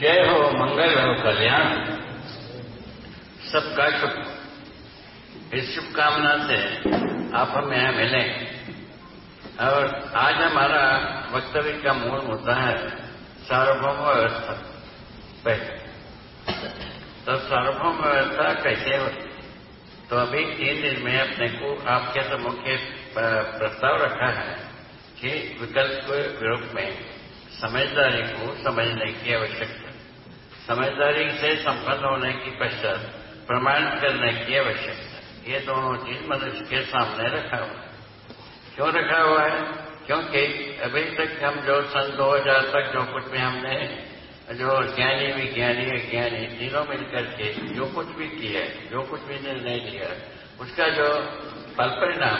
जय हो, मंगल हो, कल्याण सबका शुभ इस शुभकामना से आप हमें यहाँ मिले। और आज हमारा वक्तव्य का मूल मुद्दा है सार्वभौम व्यवस्था पहले तो सार्वभौम व्यवस्था कैसे होती तो अभी तीन दिन में अपने को आपके सम्मुख प्रस्ताव रखा है कि विकल्प के रूप में समझदारी को समझने की आवश्यकता समझदारी से संपन्न होने की पश्चात प्रमाणित करने की आवश्यकता। ये दोनों चीज़ मनुष्य के सामने रखा हुआ क्यों रखा हुआ है? क्योंकि अभी तक हम जो सन 2000 तक जो कुछ भी हमने जो ज्ञानी, विज्ञानी, अज्ञानी, तीनों मिलकर के जो कुछ भी किया, जो कुछ भी निर्णय लिया, उसका जो फल परिणाम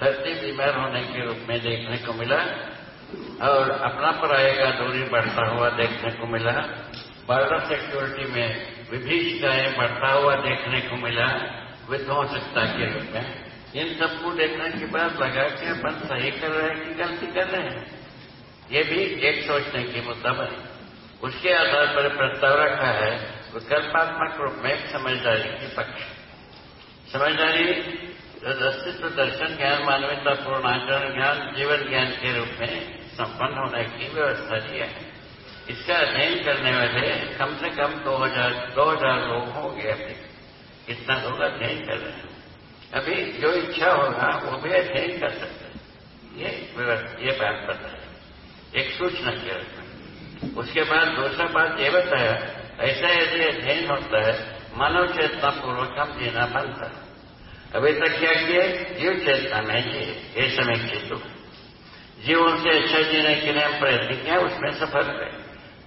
धरती बीमार होने के रूप में देखने को मिला और अपना पराये का दूरी बढ़ता हुआ देखने को मिला बॉर्डर सिक्योरिटी में विभीषिकाएँ बढ़ता हुआ देखने को मिला, विध्वंसकता के रूप में। इन सबको देखने के बाद लगा कि अपन सही कर रहे हैं कि गलती कर रहे हैं। ये भी एक सोचने की मुद्दा बनी। उसके आधार पर प्रस्ताव रखा है, विकल्पात्मक रूप में समझदारी के पक्ष। समझदारी अस्तित्व दर्शन ज्ञान, मानवतापूर्ण आचरण ज्ञान, जीवन ज्ञान के रूप में संपन्न होने की व्यवस्था दी है। इसका अध्ययन करने वाले कम से कम दो हज़ार दो हज़ार लोग होंगे अभी इतना लोग अध्ययन कर रहे हैं। अभी जो इच्छा होगा, वो भी अध्ययन कर सकते हैं। ये ये बात बताया एक सूचना के रूप में। उसके बाद दूसरा बात ये बताया, ऐसा यदि अध्ययन होता है मानव चेतना पूर्वक हम जीना बनता है। अभी तक क्या किए जीव चेतना में जिए ये समीक्षित जीवों से अच्छा जीने के लिए हम प्रयत्न किया उसमें सफल रहे।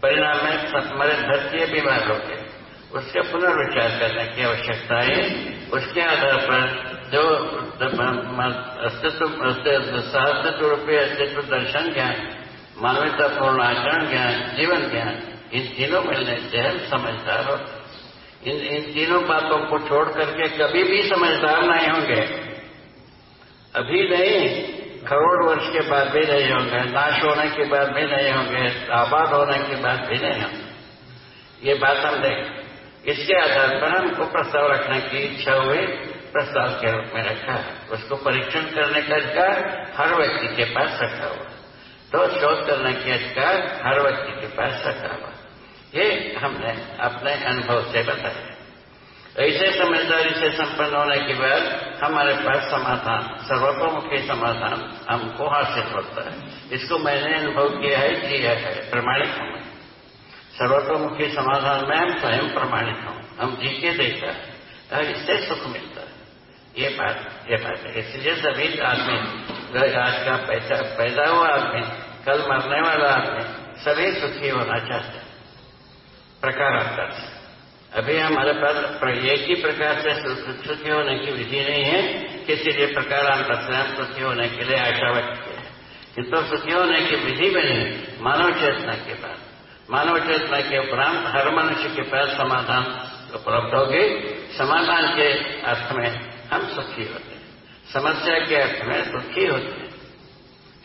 परिणाम में हमारे धरती बीमार गए उसके पुनर्विचार करने की आवश्यकता है। उसके आधार पर जो अस्तित्व सहस्तित्व रुपये अस्तित्व दर्शन ज्ञान, मानवतापूर्ण आचरण ज्ञान, जीवन ज्ञान, इन तीनों मिलने से हम समझदार हो। इन इन तीनों बातों को छोड़ करके कभी भी समझदार नहीं होंगे। अभी नहीं करोड़ वर्ष के बाद भी नहीं होंगे, नाश होने के बाद भी नहीं होंगे, आबाद होने के बाद भी नहीं होंगे। ये बात हम देख। इसके आधार पर हमको प्रस्ताव रखने की इच्छा हुई, प्रस्ताव के रूप में रखा उसको परीक्षण करने का अधिकार हर व्यक्ति के पास रखा हुआ तो शोध करने के अधिकार हर व्यक्ति के पास रखा हुआ ये हमने अपने अनुभव से बताया। ऐसे समझदारी से संपन्न होने के बाद हमारे पास समाधान, सर्वतोमुखी समाधान हमको हासिल होता है। इसको मैंने अनुभव किया है किया है। प्रमाणित हूँ सर्वतोमुखी समाधान में हम स्वयं प्रमाणित हूँ। हम जी के देखा है इससे सुख मिलता है। ये बात ये बात है। इसलिए सभी आदमी, आज का पैसा, पैदा हुआ आदमी, कल मरने वाला आदमी, सभी सुखी होना चाहते हैं। प्रकारांतर से अभी हमारे पास एक ही प्रकार से सुखी होने की विधि नहीं है किसी भी प्रकार हम हम सुखी होने के लिए आशा व्यक्त है। किंतु सुखी होने की विधि बनी मानव चेतना के पास। मानव चेतना के उपरांत हर मनुष्य के पास समाधान उपलब्ध होगी। समाधान के अर्थ में हम सुखी होते हैं। समस्या के अर्थ में सुखी होते हैं।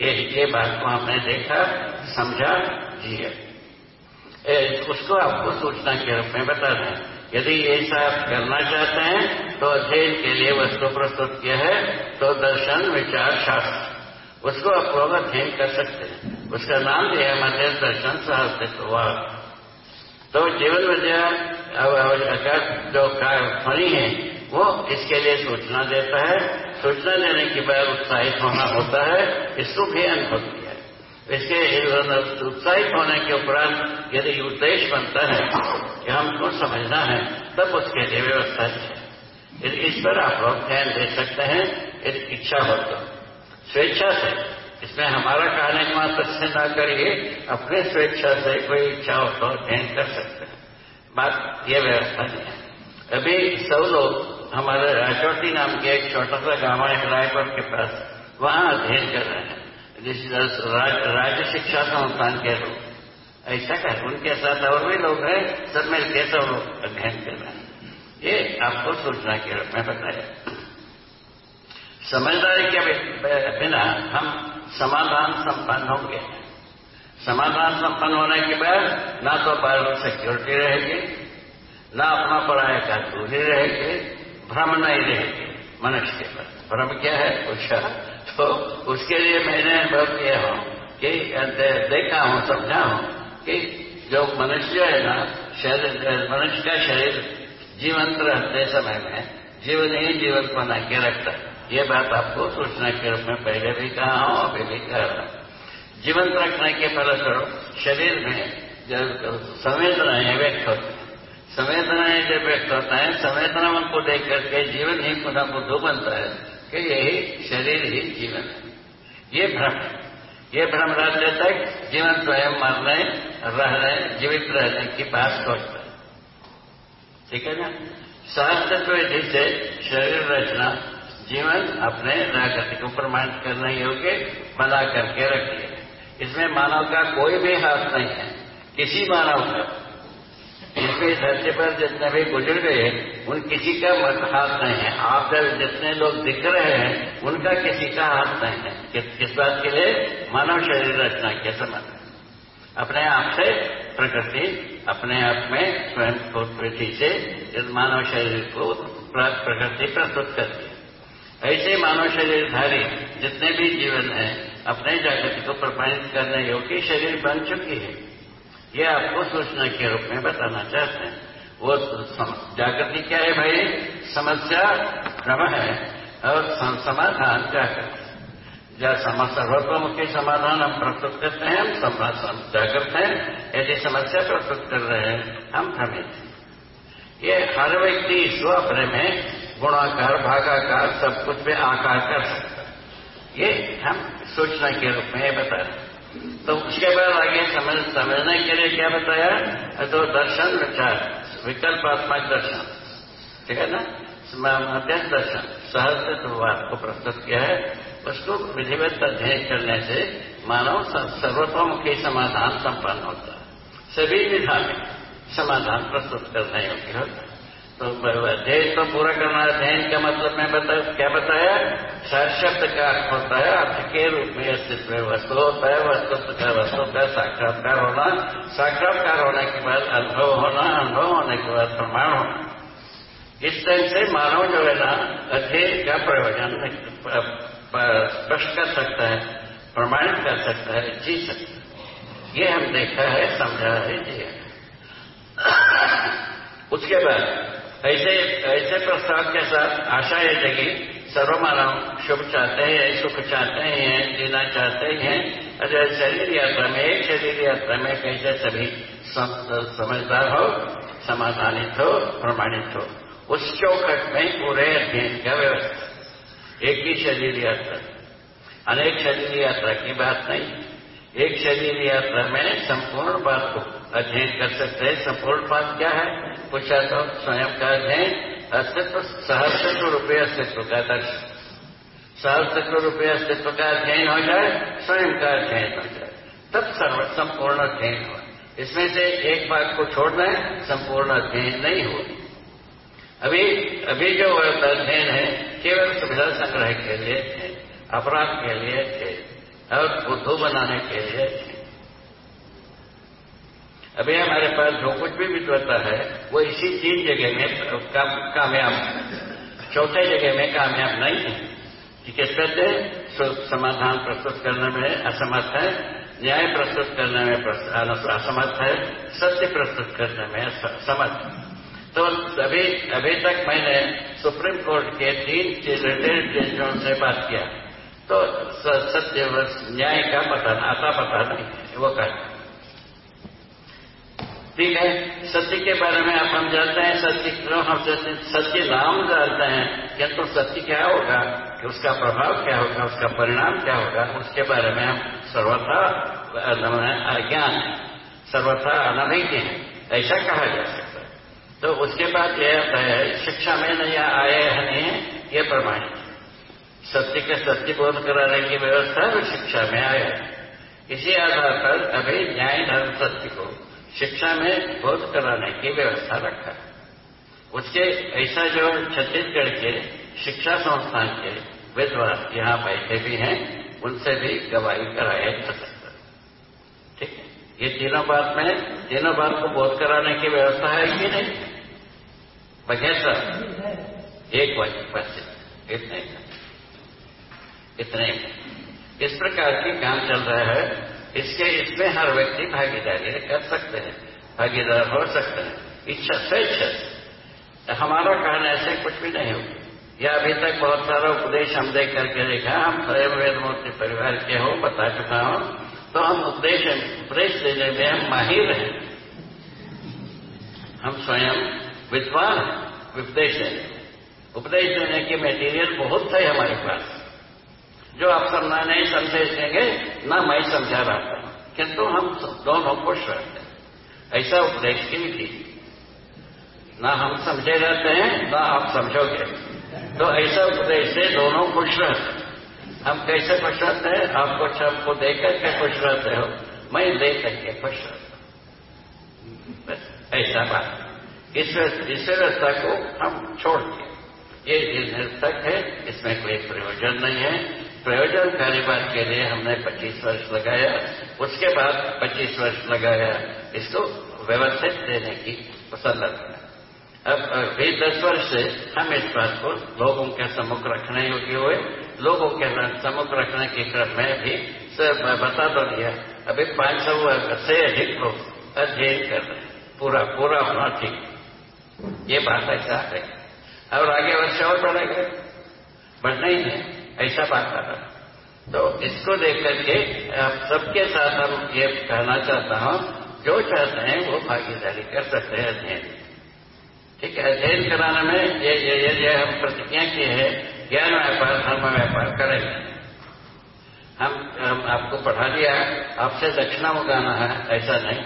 ये, ये बात को हमने देखा समझा जिया उसको आपको सूचना के रूप में बता दें, यदि ऐसा आप करना चाहते हैं तो अध्ययन के लिए वस्तु प्रस्तुत किया है तो दर्शन विचार शास्त्र। उसको आप लोग अध्ययन कर सकते हैं। उसका नाम दिया मध्य दर्शन सहस्तित्व तो जीवन विद्या जो ध्वनि है, वो इसके लिए सूचना देता है। सूचना देने के बाद उत्साहित होना होता है। इसको भी अनुभव इसके उत्साहित होने के उपरांत यदि उद्देश्य बनता है कि हमको समझना है, तब उसके लिए व्यवस्था है। यदि इस पर आप लोग ध्यान दे सकते हैं, यदि इच्छा हो तो। स्वेच्छा से, इसमें हमारा कहने का मात्र से न करिए, अपने स्वेच्छा से कोई इच्छा हो तो अध्ययन कर सकते हैं। बात ये व्यवस्था नहीं है। अभी सब लोग, हमारे राजौटी नाम के एक छोटा सा गाँव है, रायपुर के पास, वहाँ अध्ययन कर रहे हैं। राज्य शिक्षा संस्थान के लोग ऐसा कर, उनके साथ और भी लोग हैं, सब मिलकर सब लोग अध्ययन कर रहे हैं। ये आपको सूचना के रूप में बताया। समझदारी के बिना हम समाधान संपन्न होंगे समाधान संपन्न होने के बाद ना तो पार सिक्योरिटी रहेगी, ना अपना पढ़ाई का दूरी रहेगी, भ्रम नहीं रहेगी, मनुष्य के पास भ्रम क्या है? पूछा। तो उसके लिए मैंने अनुभव किया हूँ, कि देखा हूँ, समझा हूँ, कि जो मनुष्य है ना, शरीर, मनुष्य का शरीर जीवंत रहते समय में जीवन ही जीवन बना के रखता। ये बात आपको सूचना के रूप में पहले भी कहा हूँ, अभी भी कह रहा जीवंत रखने के फलस्वरूप शरीर में संवेदनाएँ व्यक्त होती हैं। संवेदनाएँ जब व्यक्त होता है संवेदना को देख करके जीवन ही पुनः बुद्धू बनता है। कि यही शरीर ही जीवन है। ये भ्रम। है ये भ्रम रहते तक जीवन स्वयं मरने रहने जीवित रहने की बात सोचता है। ठीक है ना? सहस्त्र विधि से शरीर रचना, जीवन अपने जागृति को प्रमाणित करने योग्य बना करके रखी है इसमें मानव का कोई भी हाथ नहीं है। किसी मानव का इसमें धरती पर जितने भी गुजर गए उन किसी का हाथ नहीं है। आप जितने लोग दिख रहे हैं उनका किसी का हाथ नहीं है। कि, किस बात के लिए? मानव शरीर रचना के संबंध अपने आप से प्रकृति अपने आप में स्वयं विधि से इस मानव शरीर को प्रकृति प्रस्तुत करती है। ऐसे मानव शरीरधारी जितने भी जीवन है अपने जागृति को प्रमाणित करने योग्य शरीर बन चुकी है। ये आपको सूचना के रूप में बताना चाहते हैं। वो जागृति क्या है भाई? समस्या भ्रम है और समाधान जागृति। जब सर्वतोमुखी समाधान हम प्रस्तुत करते हैं, हम जागृत हैं। यदि समस्या प्रस्तुत कर रहे हैं, हम भ्रमित हैं। ये हर व्यक्ति स्व अपने में गुणाकार, भागाकार, सब कुछ में आकार कर सकता ये हम सूचना के रूप में बता रहे हैं। तो उसके बाद आगे समझ, समझने के लिए क्या बताया? तो दर्शन विचार। विकल्पात्मक दर्शन। ठीक है ना? मध्यम दर्शन। सहज बात को प्रस्तुत किया है। उसको विधिवत अध्ययन करने से मानव सर्वतोमुखी समाधान संपन्न होता है। सभी विधा में समाधान प्रस्तुत करने योग्य होता है। तो अध्ययन तो पूरा करना अध्ययन का मतलब मैं बता क्या बताया शब्द का अर्थ होता है? अर्थ के रूप में अस्तित्व में वस्तु होता है वस्तु का वस्तु का साक्षात्कार होना साक्षात्कार होने के बाद अनुभव होना अनुभव होने के बाद प्रमाण होना इस तरह से मानव जो है ना अध्ययन का प्रयोजन स्पष्ट कर सकता है, प्रमाणित कर सकता है जी सकता है ये हम देखा है समझा है जी उसके बाद ऐसे ऐसे प्रस्ताव के साथ आशा ये जगी सर्वमानव शुभ चाहते हैं, सुख चाहते हैं, जीना चाहते हैं। अरे शरीर यात्रा में, एक शरीर यात्रा में कैसे सभी समझदार हो, समाधानित हो, प्रमाणित हो? उस चौखट में पूरे अध्ययन का व्यवस्था। एक ही शरीर यात्रा। अनेक शरीर यात्रा की बात नहीं। एक शरीर यात्रा में संपूर्ण बात को अध्ययन कर सकते हैं। संपूर्ण बात क्या है? पूछा तो स्वयं का अध्ययन। अस्तित्व सहस्त्र रुपये अस्तित्व का दर्शन। सहस्त्र रुपये अस्तित्व का अध्ययन हो जाए, स्वयं का अध्ययन हो जाए। तब सर्व, संपूर्ण अध्ययन हो इसमें से एक बात को छोड़ना है, संपूर्ण अध्ययन नहीं हो अभी अभी जो अध्ययन है, केवल सुविधा संग्रह के लिए अपराध के लिए और बुद्धू बनाने के लिए अभी हमारे पास जो कुछ भी विद्वता है, वो इसी तीन जगह में कामयाब, चौथे जगह में कामयाब नहीं है। कि किस कहते समाधान प्रस्तुत करने में असमर्थ है, न्याय प्रस्तुत करने में असमर्थ है, सत्य प्रस्तुत करने में समर्थ। तो अभी अभी तक मैंने सुप्रीम कोर्ट के तीन रिटेड जजों से बात किया। तो सत्य न्याय का पता, आता पता नहीं वो कहते ठीक है? सत्य के बारे में आप हम जानते हैं, सत्य हम सत्य नाम जानते हैं? क्या तो सत्य क्या होगा? कि उसका प्रभाव क्या होगा? उसका परिणाम क्या होगा? उसके बारे में हम सर्वथा अज्ञान है। सर्वथा अनभिज्ञ है। ऐसा कहा जा सकता है। तो उसके बाद यह आता है, शिक्षा में नहीं आए हैं नहीं है ये प्रमाणित सत्य के सत्य बोध कराने की व्यवस्था शिक्षा में आया इसी आधार पर अभी न्याय धर्म सत्य को शिक्षा में बोध कराने की व्यवस्था रखा। उसके ऐसा जो छत्तीसगढ़ के शिक्षा संस्थान के विद्वान यहाँ बैठे भी हैं, उनसे भी गवाही कराया जा सकता ठीक है? ये तीनों बात में, तीनों बात को बोध कराने की व्यवस्था है कि नहीं? बगैर सर। एक बस इतने इतने इस प्रकार की काम चल रहा है। इसके इसमें हर व्यक्ति भागीदारी कर सकते हैं, भागीदार हो सकते हैं। इच्छा स्वेच्छा हमारा कहना ऐसे कुछ भी नहीं होगा। या अभी तक बहुत सारा उपदेश हम देख करके देखा, हम स्वयं वेद मूर्ति परिवार के हो, बता चुका हूँ तो हम उपदेश उपदेश देने में हम माहिर हैं। हम स्वयं विद्वान हैं, उपदेश देने। उपदेश देने की मेटीरियल बहुत थे हमारे पास। जो आप ना नहीं संदेश देंगे, ना मैं समझा रहा था। किंतु हम दोनों खुश रहते हैं। ऐसा उपदेश की विधि। ना हम समझे रहते हैं, ना आप समझोगे। तो ऐसा उपदेश से दोनों खुश रहते हैं। हम कैसे खुश रहते हैं? आप आपको सबको देख करके खुश रहते हो। मैं देख करके खुश रहता हूँ। ऐसा बात। इस व्यवस्था को हम छोड़ दिए। ये निरर्थक है, इसमें कोई प्रयोजन नहीं है। प्रयोजनकारी बात के लिए हमने 25 वर्ष लगाया, उसके बाद 25 वर्ष लगाया। इसको व्यवस्थित देने की पसंद अब अभी दस वर्ष से हम इस बात को लोगों के सम्मुख रखने योग्य हुए। लोगों के सम्मुख रखने के क्रम में भी सर बता दो दिया, अभी पाँच सौ से अधिक लोग अध्ययन कर रहे पूरा पूरा होना ठीक। ये बात ऐसा है। और आगे वर्ष और बढ़ेगा? बढ़ना ही है। ऐसा बात कर रहा तो इसको देख करके आप सबके साथ हम ये कहना चाहता हूँ जो चाहते हैं वो भागीदारी कर सकते हैं अध्ययन। ठीक है अध्ययन कराने में ये ये ये, ये हम प्रतिज्ञा की है ज्ञान व्यापार धर्म व्यापार करेंगे। हम, हम आपको पढ़ा दिया आपसे दक्षिणा उगाना है ऐसा नहीं।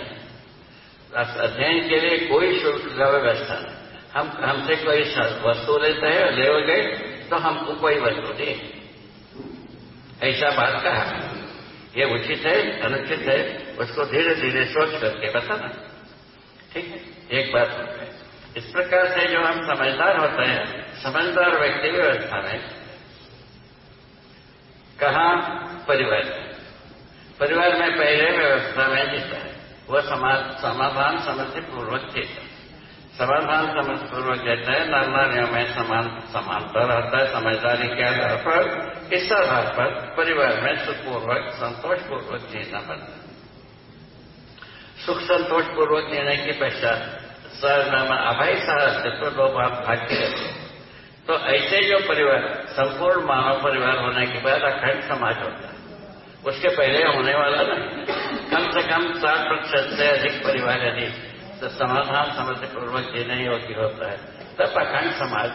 अध्ययन के लिए कोई शुल्क का व्यवस्था नहीं। हम हमसे कोई वस्तु लेते हैं ले गए तो हमको कोई वस्तु दे ऐसा बात कहा। ये उचित है, अनुचित है, उसको धीरे धीरे सोच करके बताना। ठीक है? एक बात है। इस प्रकार से जो हम समझदार होते हैं, समझदार व्यक्ति व्यवस्था में कहा परिवार? परिवार में पहले व्यवस्था में जीता है वह समाधान समझ पूर्वक देता समाधान समझ देता है नर नारियों में समान समानता रहता है, समझदारी के आधार पर इस आधार पर परिवार में सुखपूर्वक, संतोषपूर्वक जीना पड़ता है। सुख, संतोषपूर्वक जीने की पहचान नाम अभय अस्तित्व दो बात भाग्य रहते तो ऐसे जो परिवार, संपूर्ण मानव परिवार होने के बाद अखंड समाज होता है। उसके पहले होने वाला नहीं। कम से कम साठ प्रतिशत से अधिक परिवार यदि तो समाधान समझ पूर्वक जीने योग्य होता है। तब अखंड समाज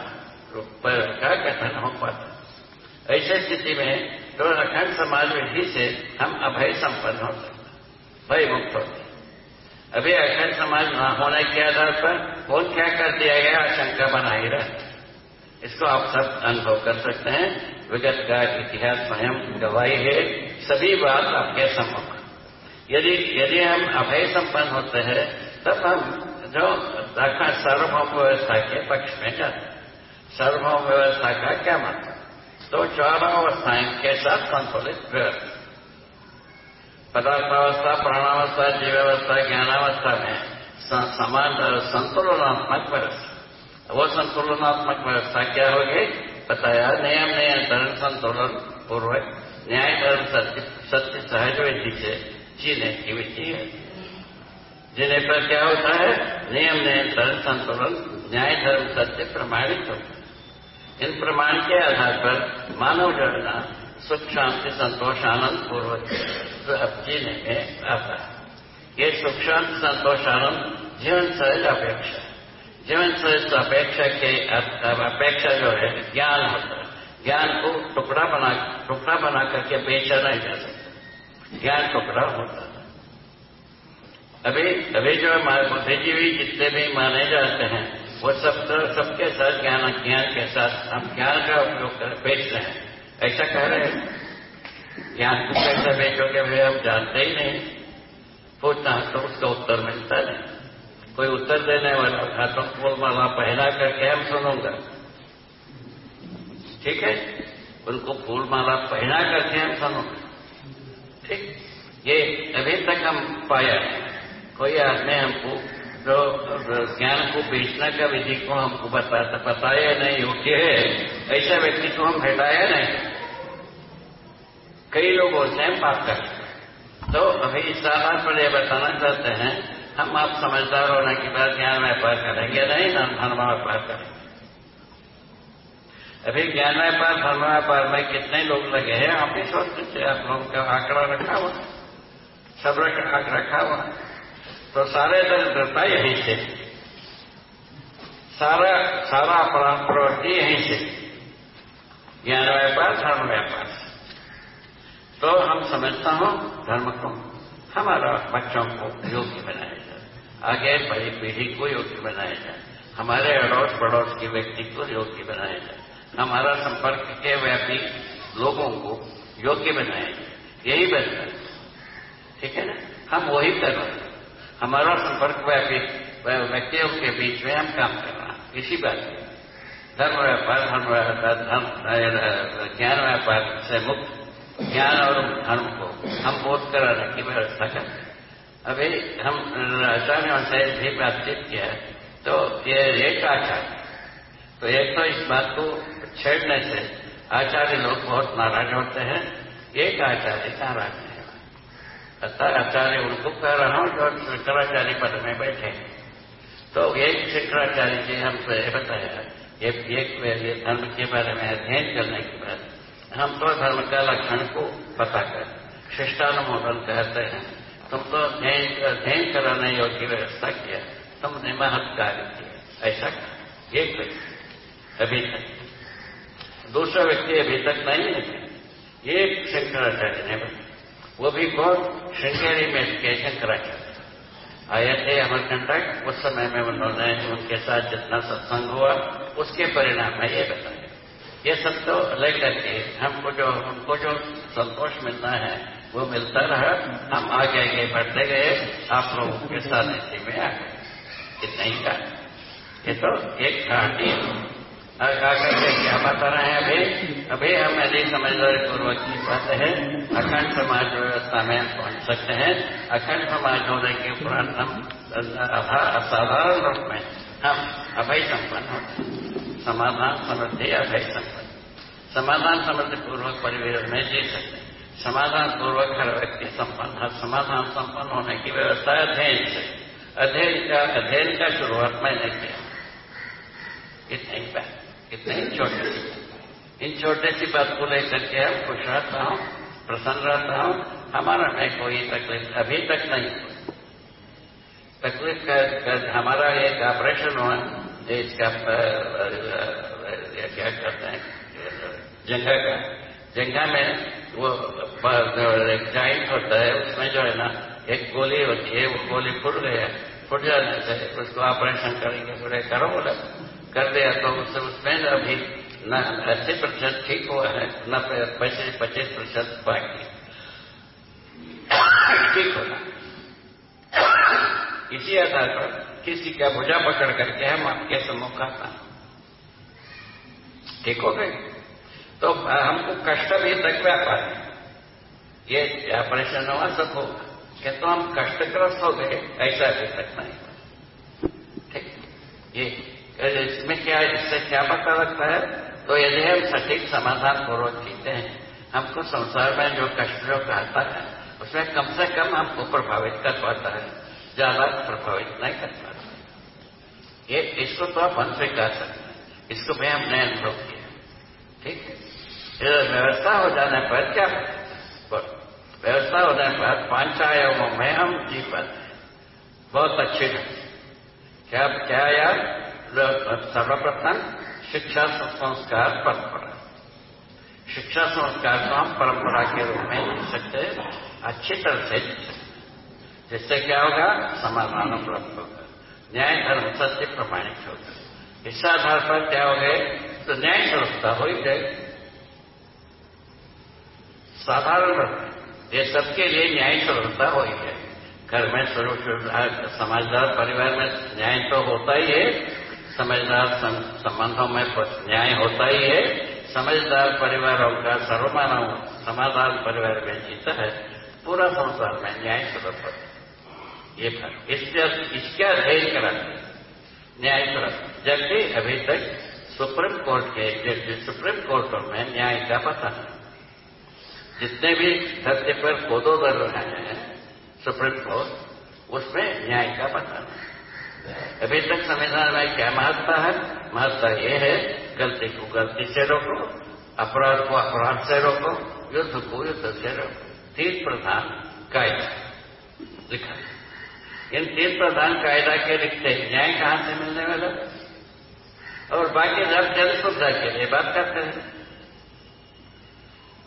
का गठन हो पाता है। ऐसे स्थिति में तो अखंड समाज विधि से हम अभय संपन्न हो सकते भय मुक्त होते अभी अखंड समाज न होने के आधार पर कौन क्या कर दिया गया, आशंका बना ही। रहा इसको आप सब अनुभव कर सकते हैं। विगत का इतिहास स्वयं गवाही है, सभी बात आपके सम्मुख। यदि यदि हम अभय संपन्न होते हैं तब जो सार्वभौम व्यवस्था के पक्ष में जाते सार्वभौम व्यवस्था का क्या मतलब तो चारों अवस्थाएँ के साथ संतुलित व्यवस्था। पदार्थावस्था, प्राणावस्था, जीवावस्था, ज्ञानावस्था में समान संतुलनात्मक व्यवस्था। वो संतुलनात्मक व्यवस्था क्या होगी? बताया, नियम नियंत्रण, संतुलन, पूर्वक। न्याय धर्म, सत्य सत्य, सहज विधि से जीने की विधि है। जिन्हें पर क्या होता है? नियम नियंत्रण संतुलन, न्याय धर्म सत्य प्रमाणित होता है। इन प्रमाण के आधार पर मानव जड़ना सुख, शांति, संतोष, आनंद पूर्वक जीने में आता है। ये सुख, शांति, संतोष, आनंद जीवन सहज अपेक्षा जीवन सहज अपेक्षा के अपेक्षा जो है, ज्ञान होता है। ज्ञान को टुकड़ा बना टुकड़ा बना करके बेचा नहीं जा सकता ज्ञान टुकड़ा होता है। अभी अभी जो बुद्धिजीवी जितने भी माने जाते हैं, वो सब सबके साथ ज्ञान ज्ञान के साथ हम ज्ञान का उपयोग कर बेच रहे हैं। ऐसा कह रहे हैं। ज्ञान को कैसे बेचोगे भाई हम जानते ही नहीं। पूछना तो उसका उत्तर मिलता नहीं। कोई उत्तर देने वाला था तो फूल माला पहना करके हम सुनूँगा। ठीक है? उनको फूल माला पहना करके हम सुनूँगा। ठीक? ये अभी तक हम पाया कोई आदमी हमको, जो ज्ञान को बेचने का विधि को हमको बताता बताया नहीं योग्य है? ऐसा व्यक्ति को हम हटाया नहीं। कई लोग होते हैं बात कर तो अभी इस आधार पर यह बताना चाहते हैं, हम आप समझदार होने के बाद ज्ञान व्यापार करेंगे नहीं धर्म व्यापार करेंगे? अभी ज्ञान व्यापार धर्म व्यापार में कितने लोग लगे हैं? आप ही सोच लीजिए आप लोगों का आंकड़ा रखा हुआ सब रखा हुआ तो सारे दल दरिद्रता यहीं से सारा सारा अपराध प्रवृत्ति यहीं से ज्ञान व्यापार, धर्म व्यापार। तो हम समझता हूँ धर्म को। हमारा बच्चों को योग्य बनाया जाए। आगे बड़ी पीढ़ी को योग्य बनाया जाए। हमारे अड़ोस पड़ोस के व्यक्ति को योग्य बनाया जाए। हमारा संपर्क के व्यापी लोगों को योग्य बनाया जाए। यही बेहतर है। ठीक है ना? हम वही कर रहे हैं। हमारा संपर्क व्यक्तियों के बीच में हम काम कर रहे हैं। इसी बात में धर्म व्यापार धर्म धर्म ज्ञान व्यापार से मुक्त। ज्ञान और धर्म को हम बोध कराने की व्यवस्था करते हैं। अभी हम आचार्यों से भी बातचीत किया तो ये एक आचार्य। तो एक तो इस बात को छेड़ने से आचार्य लोग बहुत नाराज़ होते हैं। एक आचार्य नाराज़ है। आचार्य उनको कह रहा हूँ जो शंकराचार्य पद में बैठे तो एक शंकराचार्य जी हमसे बताया एक धर्म के बारे में, अध्ययन करने के बाद हम तो धर्म का लक्षण को पता कर, शिष्टानुमोदन कहते हैं। तुम तो अध्ययन अध्ययन कराने योग्य व्यवस्था किया, तुमने महत कार्य किया। ऐसा एक व्यक्ति अभी तक। दूसरा व्यक्ति अभी तक नहीं है। एक शंकराचार्य ने वो भी कौन श्रृंगेरी में के शंकराचार्य आए थे अमरकंटक उस समय में उन्होंने उनके साथ जितना सत्संग हुआ, उसके परिणाम में ये बताया। ये सब तो लेकर के हमको जो हमको जो संतोष मिलना है, वो मिलता रहा। हम आगे आगे बढ़ते गए, आप लोगों के साथ इसी में आ गए। इतना ही का ये तो एक कहानी आकर के क्या बता रहे हैं अभी अभी हम यदि समझदारी पूर्वक की बात है। अखंड समाज व्यवस्था में पहुँच सकते हैं। अखंड समाज होने के उपरांत हम असाधारण रूप में हम अभय संपन्न होते समाधान समृद्धि, अभय संपन्न। समाधान समृद्धि पूर्वक परिवेश में जी सकते हैं। समाधान पूर्वक हर व्यक्ति संपन्न, हर समाधान संपन्न होने की व्यवस्था अध्ययन से, अध्ययन का अध्ययन का शुरुआत मैंने किया। इतने ही ही? छोटे। इन छोटे सी बात को लेकर के हम खुश रहता हूँ, प्रसन्न रहता हूँ। हमारा में कोई तकलीफ़ अभी तक नहीं तकलीफ़ का का हमारा एक ऑपरेशन हुआ इसका क्या कहते हैं, जंगा का। जंगा में वो जॉइंट होता है, उसमें जो है ना, एक गोली होती है, वो गोली फुट गया। फुट जाने से उसको ऑपरेशन करेंगे, बोले, करो बोला। कर दिया तो उससे उसमें अभी न अस्सी प्रतिशत ठीक हुआ है, न पच्चीस पच्चीस प्रतिशत बाकी ठीक होना इसी आधार पर किसी का भुजा पकड़ करके हम आपके सम्मुख आता ठीक हो गए तो हमको कष्ट भी तक व्यापार ये ऑपरेशन हुआ सब होगा क्या तो हम कष्टग्रस्त हो गए? ऐसा भी तक नहीं ठीक। ये इसमें क्या, इससे क्या पता लगता है? तो यदि हम सटीक समाधान पूर्वक जीते हैं, हमको संसार में जो कष्ट, जो आता है, उसमें कम से कम हमको प्रभावित कर पाता है। ज़्यादा प्रभावित नहीं कर पाता। ये, इसको तो आप स्वीकार सकते हैं। इसको भी हमने अनुभव किया। ठीक है? व्यवस्था हो जाने पर क्या व्यवस्था होने पर पाँच में हम जी पाते बहुत अच्छे ढंग क्या क्या यार? सर्वप्रथम शिक्षा संस्कार परंपरा। शिक्षा संस्कार को हम परंपरा के रूप में जी सकते अच्छी तरह से सकते जिससे क्या होगा? समाधान उपलब्ध होगा। न्याय, धर्म, सत्य प्रमाणित होगा। इस आधार पर क्या हो गए? तो न्याय स्वरूपता हो ही साधारण ये सबके लिए न्याय स्वरूपता हो ही गए घर में स्वरूप समझदार परिवार में न्याय तो होता ही है समझदार संबंधों में न्याय होता ही है। समझदार परिवारों का सर्वमानव समाधान परिवार में जीता है। पूरा संसार में न्याय होता ये फ़र्क इसके इसका अध्ययन कराते न्याय सुलभ जबकि अभी तक सुप्रीम कोर्ट के जज सुप्रीम कोर्ट में न्याय का पता है। जितने भी धरती पर कोदो कर रहे हैं, सुप्रीम कोर्ट, उसमें न्याय का पता नहीं अभी तक संविधान में क्या महत्ता है? महत्ता ये है, गलती को गलती से रोको, अपराध को अपराध से रोको, युद्ध को युद्ध से रोको। तीन प्रधान कायदा लिखा। इन तीन प्रधान कायदा के लिखते न्याय कहाँ से मिलने वाला? और बाकी जब जन सुविधा के लिए बात करते हैं।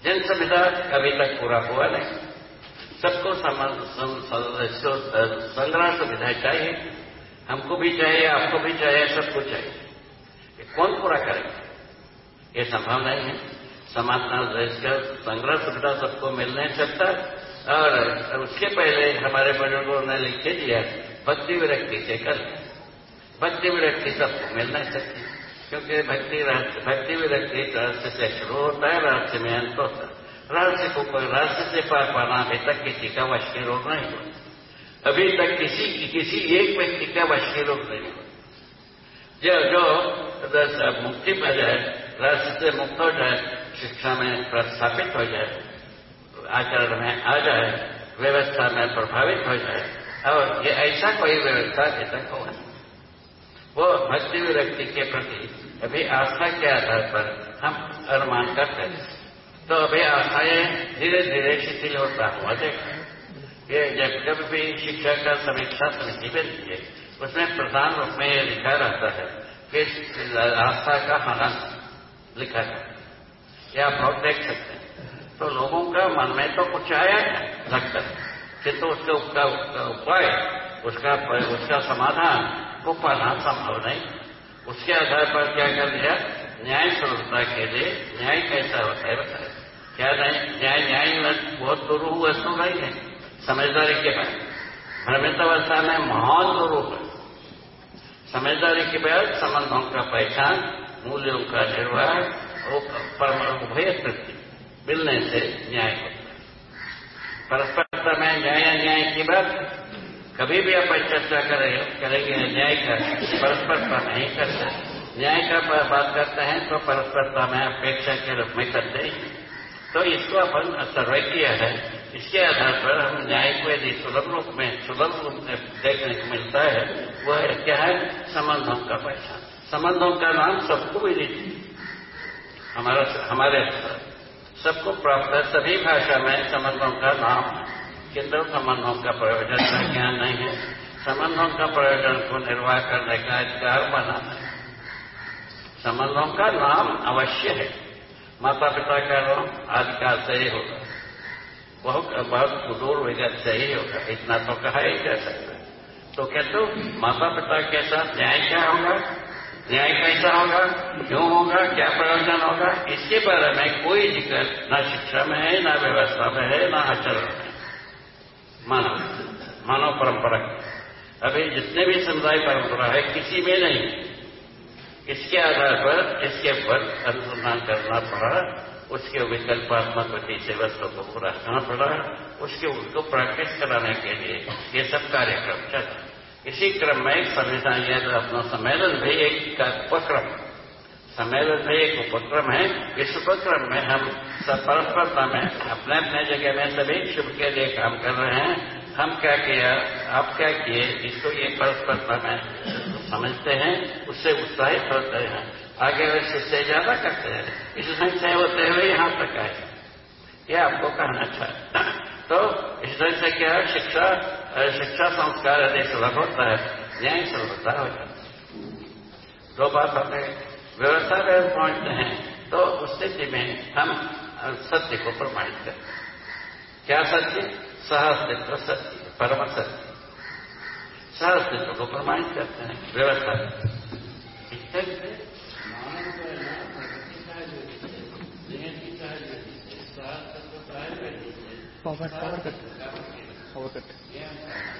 जन सुविधा अभी तक पूरा हुआ नहीं, सबको संग्रह सुविधा चाहिए। हमको भी चाहिए, आपको भी चाहिए, सबको चाहिए। कौन पूरा करेगा? ये संभव नहीं है। समाधान देश का संग्रह सुविधा सबको मिल नहीं सकता और उसके पहले हमारे बुज़ुर्गों ने लिख दिया, भक्ति विरक्ति से कर भक्ति विरक्ति सबको मिल नहीं सकती, क्योंकि भक्ति भक्ति विरक्ति रहस्य से शुरू होता है, रहस्य में अंत होता है। रहस्य को कोई रहस्य से पार पाना अभी तक किसी का वश नहीं हुआ अभी तक किसी किसी एक व्यक्ति का वश रोग नहीं हुआ जो जो मुक्ति पा जाए रहस्य से मुक्त हो जाए, शिक्षा में प्रस्थापित हो जाए, आचरण में आ जाए, व्यवस्था में प्रभावित हो जाए, और ये ऐसा कोई व्यवस्था अभी तक होगा वो भक्ति विरक्ति के प्रति अभी आस्था के आधार पर हम अनुमान करते हैं। तो अभी आस्थाएँ धीरे धीरे शिथिल होता हुआ देखा। ये जब जब भी शिक्षा का समीक्षा समिति बनती है, उसमें प्रधान रूप में यह लिखा रहता है कि आस्था का हनन लिखा है। ये आप बहुत देख सकते हैं। तो लोगों का मन में तो कुछ आया लगता है। किंतु उसके उपाय, उसका उसका समाधान, वो पाना संभव नहीं। उसके आधार पर क्या कर दिया न्याय स्वरूपता के लिए न्याय कैसा होता है बताए। क्या नहीं? न्याय न्याय बहुत दुरूह वस्तु नहीं है। समझदारी के बाद भ्रमित अवस्था में महान दुरूह है। समझदारी के बाद संबंधों का पहचान, मूल्यों का निर्वाह और उभय तृप्ति मिलने से न्याय होता है। परस्परता में न्याय अन्याय की बात कभी भी आप चर्चा करेंगे करेंगे, न्याय का परस्परता नहीं करते। न्याय का बात करते हैं तो परस्परता में अपेक्षा के रूप में करते हैं। तो इसको अपन सर्वे किया है। इसके आधार पर हम न्याय को यदि सुलभ रूप में सुलभ रूप में देखने को मिलता है, वह क्या है? संबंधों का पहचान। संबंधों का नाम सबको भी हमारा, हमारे सबको प्राप्त है, सभी भाषा में संबंधों का नाम किंतु संबंधों का प्रयोजन का ज्ञान नहीं है। संबंधों का प्रयोजन को निर्वाह करने का अधिकार बनाना है। संबंधों का नाम अवश्य है। माता पिता का नाम आदिकाल से ही होगा। बहुत बहुत दूर विगत से ही होगा इतना तो कहा ही जा सकता तो कहते तो माता पिता के साथ न्याय क्या होगा? न्याय कैसा होगा? क्यों होगा? क्या प्रयोजन होगा? इसके बारे में कोई ज़िक्र न शिक्षा में है, न व्यवस्था में है, न आचरण में मानव मानव परंपरा। अभी जितने भी समुदाय परंपरा है, किसी में नहीं। इसके आधार पर, इसके ऊपर अनुसंधान करना पड़ा। उसके विकल्पात्मक गति से वस्तु को पूरा करना पड़ा? उसके उसको प्रैक्टिस कराने के लिए ये सब कार्यक्रम चला इसी क्रम में एक संविधान यह अपना सम्मेलन भी एक उपक्रम। सम्मेलन भी एक उपक्रम है। इस उपक्रम में हम सब परस्परता में अपने अपने जगह में सभी शुभ के लिए काम कर रहे हैं। हम क्या किया? आप क्या किए? इसको ये परस्परता में समझते हैं। उससे उत्साहित होते हैं। आगे वैसे से ज़्यादा करते हैं। इस संख्या होते हुए, यहाँ तक आए। ये आपको कहना चाहता तो इस तरह से क्या शिक्षा शिक्षा संस्कार यदि सुलभ होता है। न्याय सुलभता हो जाता है। दो बात हमें व्यवस्था में पहुँचते हैं। तो उस स्थिति में हम सत्य को प्रमाणित करते हैं। क्या सत्य? सह अस्तित्व सत्य, परम सत्य। सह अस्तित्व को प्रमाणित करते हैं। व्यवस्था। Power power cut power cut